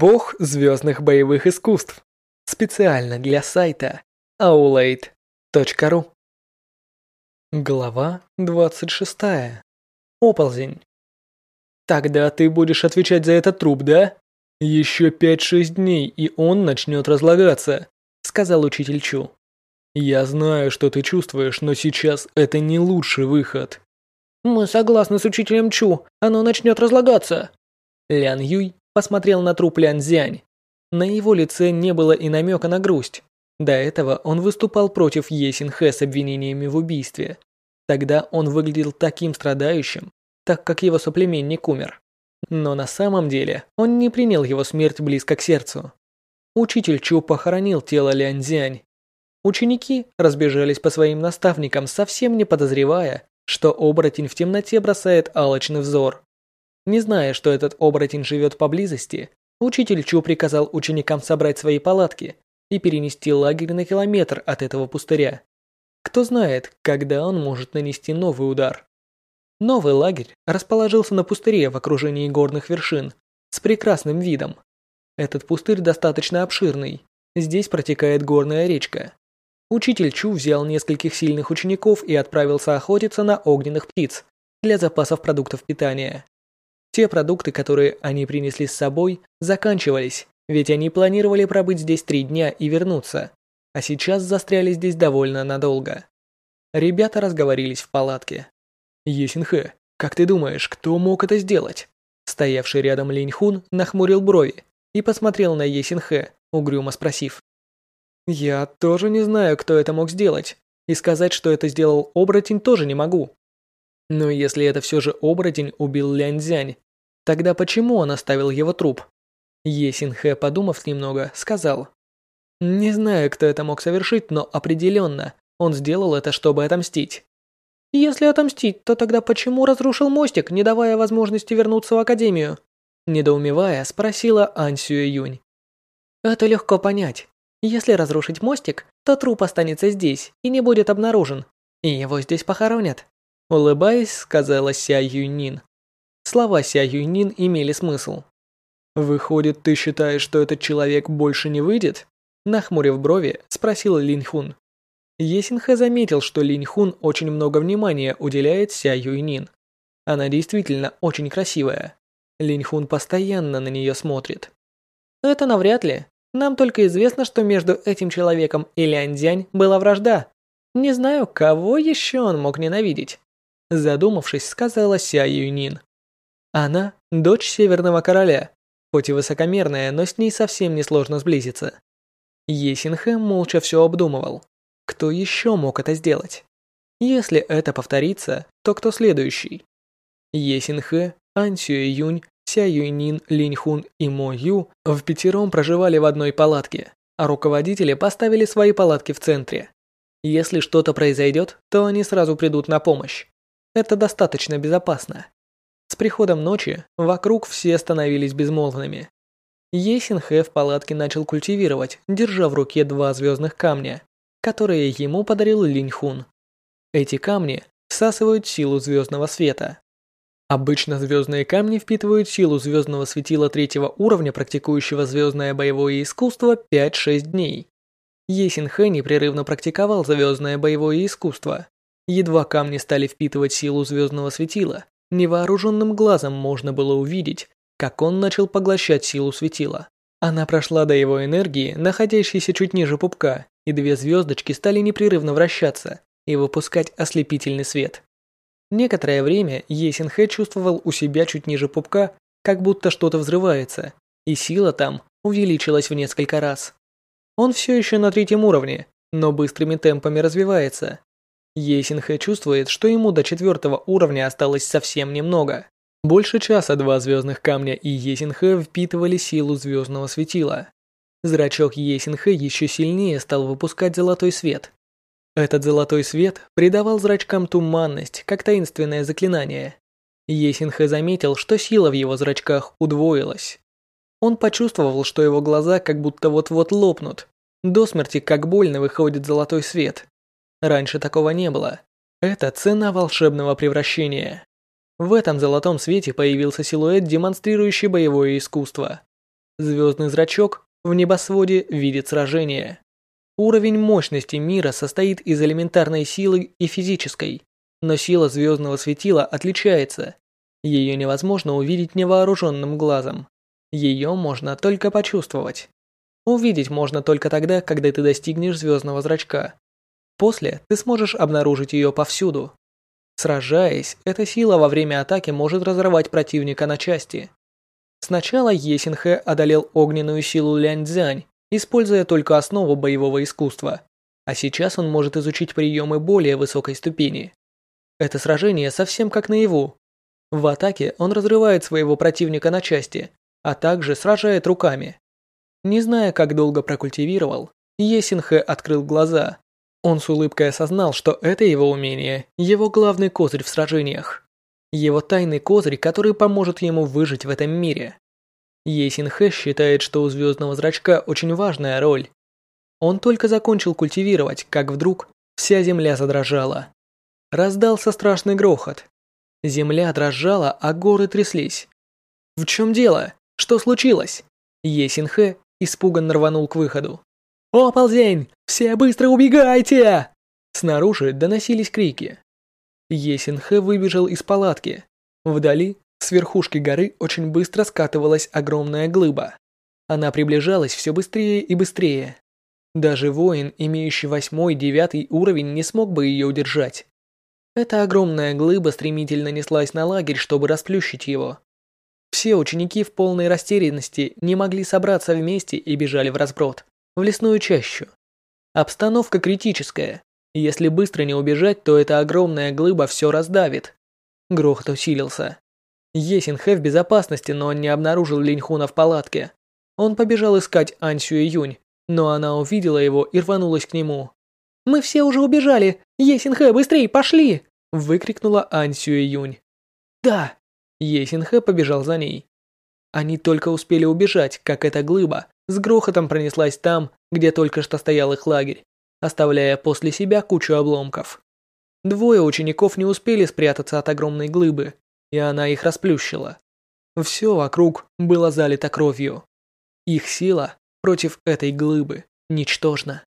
Бог звездных боевых искусств. Специально для сайта aulade.ru Глава 26. Оползень. Тогда ты будешь отвечать за этот труп, да? Еще 5-6 дней, и он начнет разлагаться, сказал учитель Чу. Я знаю, что ты чувствуешь, но сейчас это не лучший выход. Мы согласны с учителем Чу, оно начнет разлагаться. Лян Юй посмотрел на труп Лян Зянь. На его лице не было и намека на грусть. До этого он выступал против Есин Хэ с обвинениями в убийстве. Тогда он выглядел таким страдающим, так как его соплеменник умер. Но на самом деле он не принял его смерть близко к сердцу. Учитель Чу похоронил тело Лян Зянь. Ученики разбежались по своим наставникам, совсем не подозревая, что оборотень в темноте бросает алчный взор. Не зная, что этот оборотень живет поблизости, учитель Чу приказал ученикам собрать свои палатки и перенести лагерь на километр от этого пустыря. Кто знает, когда он может нанести новый удар. Новый лагерь расположился на пустыре в окружении горных вершин с прекрасным видом. Этот пустырь достаточно обширный. Здесь протекает горная речка. Учитель Чу взял нескольких сильных учеников и отправился охотиться на огненных птиц для запасов продуктов питания. Те продукты, которые они принесли с собой, заканчивались, ведь они планировали пробыть здесь три дня и вернуться, а сейчас застряли здесь довольно надолго. Ребята разговорились в палатке. «Есинхэ, как ты думаешь, кто мог это сделать?» Стоявший рядом Линь Хун нахмурил брови и посмотрел на Есинхэ, угрюмо спросив. «Я тоже не знаю, кто это мог сделать, и сказать, что это сделал оборотень, тоже не могу. Но если это все же оборотень убил Ляньцзянь, тогда почему он оставил его труп? Есин Хэ, подумав немного, сказал. Не знаю, кто это мог совершить, но определенно он сделал это, чтобы отомстить. Если отомстить, то тогда почему разрушил мостик, не давая возможности вернуться в Академию? Недоумевая, спросила Ань Сюэ Юнь. Это легко понять. Если разрушить мостик, то труп останется здесь и не будет обнаружен, и его здесь похоронят. Улыбаясь, сказала Ся Юнин. Слова Ся Юнин имели смысл. «Выходит, ты считаешь, что этот человек больше не выйдет?» Нахмурив брови, спросил Линь Хун. Есинхэ заметил, что Линь Хун очень много внимания уделяет Ся Юйнин. Она действительно очень красивая. Линь Хун постоянно на нее смотрит. Это навряд ли. Нам только известно, что между этим человеком и Лянь Цзянь была вражда. Не знаю, кого еще он мог ненавидеть. Задумавшись, сказала Ся Юнин. Она – дочь Северного Короля, хоть и высокомерная, но с ней совсем не сложно сблизиться. Есинхэ молча все обдумывал. Кто еще мог это сделать? Если это повторится, то кто следующий? Есинхэ, Ань Юнь, Ся Юйнин, Линь Хун и Мо Ю в пятером проживали в одной палатке, а руководители поставили свои палатки в центре. Если что-то произойдет, то они сразу придут на помощь. Это достаточно безопасно. С приходом ночи вокруг все становились безмолвными. Есинхэ в палатке начал культивировать, держа в руке два звездных камня, которые ему подарил Линьхун. Эти камни всасывают силу звездного света. Обычно звездные камни впитывают силу звездного светила третьего уровня, практикующего звездное боевое искусство 5-6 дней. Есинхэ непрерывно практиковал звездное боевое искусство, Едва камни стали впитывать силу звездного светила, невооруженным глазом можно было увидеть, как он начал поглощать силу светила. Она прошла до его энергии, находящейся чуть ниже пупка, и две звездочки стали непрерывно вращаться и выпускать ослепительный свет. Некоторое время Есинхэ чувствовал у себя чуть ниже пупка, как будто что-то взрывается, и сила там увеличилась в несколько раз. Он все еще на третьем уровне, но быстрыми темпами развивается, Есинхэ чувствует, что ему до четвертого уровня осталось совсем немного. Больше часа два звездных камня и Есинхэ впитывали силу звездного светила. Зрачок Есинхэ еще сильнее стал выпускать золотой свет. Этот золотой свет придавал зрачкам туманность, как таинственное заклинание. Есинхэ заметил, что сила в его зрачках удвоилась. Он почувствовал, что его глаза как будто вот-вот лопнут. До смерти как больно выходит золотой свет. Раньше такого не было. Это цена волшебного превращения. В этом золотом свете появился силуэт, демонстрирующий боевое искусство. Звездный зрачок в небосводе видит сражение. Уровень мощности мира состоит из элементарной силы и физической, но сила звездного светила отличается. Ее невозможно увидеть невооруженным глазом. Ее можно только почувствовать. Увидеть можно только тогда, когда ты достигнешь звездного зрачка. После ты сможешь обнаружить ее повсюду. Сражаясь, эта сила во время атаки может разорвать противника на части. Сначала Есинхэ одолел огненную силу Ляньцзянь, используя только основу боевого искусства, а сейчас он может изучить приемы более высокой ступени. Это сражение совсем как наяву. В атаке он разрывает своего противника на части, а также сражает руками. Не зная, как долго прокультивировал, Есинхэ открыл глаза. Он с улыбкой осознал, что это его умение, его главный козырь в сражениях. Его тайный козырь, который поможет ему выжить в этом мире. Есинхэ считает, что у звездного зрачка очень важная роль. Он только закончил культивировать, как вдруг вся земля задрожала. Раздался страшный грохот. Земля дрожала, а горы тряслись. В чем дело? Что случилось? Есинхэ испуганно рванул к выходу. «О, ползень! Все быстро убегайте!» Снаружи доносились крики. Есинхэ выбежал из палатки. Вдали с верхушки горы очень быстро скатывалась огромная глыба. Она приближалась все быстрее и быстрее. Даже воин, имеющий восьмой-девятый уровень, не смог бы ее удержать. Эта огромная глыба стремительно неслась на лагерь, чтобы расплющить его. Все ученики в полной растерянности не могли собраться вместе и бежали в разброд, в лесную чащу. Обстановка критическая. Если быстро не убежать, то эта огромная глыба все раздавит. Грохот усилился. Есинхэ в безопасности, но он не обнаружил Линьхуна в палатке. Он побежал искать Ансю и Юнь, но она увидела его и рванулась к нему. «Мы все уже убежали! Есинхэ, быстрей, пошли!» выкрикнула Ансю и Юнь. «Да!» Есинхэ побежал за ней. Они только успели убежать, как эта глыба с грохотом пронеслась там, где только что стоял их лагерь, оставляя после себя кучу обломков. Двое учеников не успели спрятаться от огромной глыбы, и она их расплющила. Все вокруг было залито кровью. Их сила против этой глыбы ничтожна.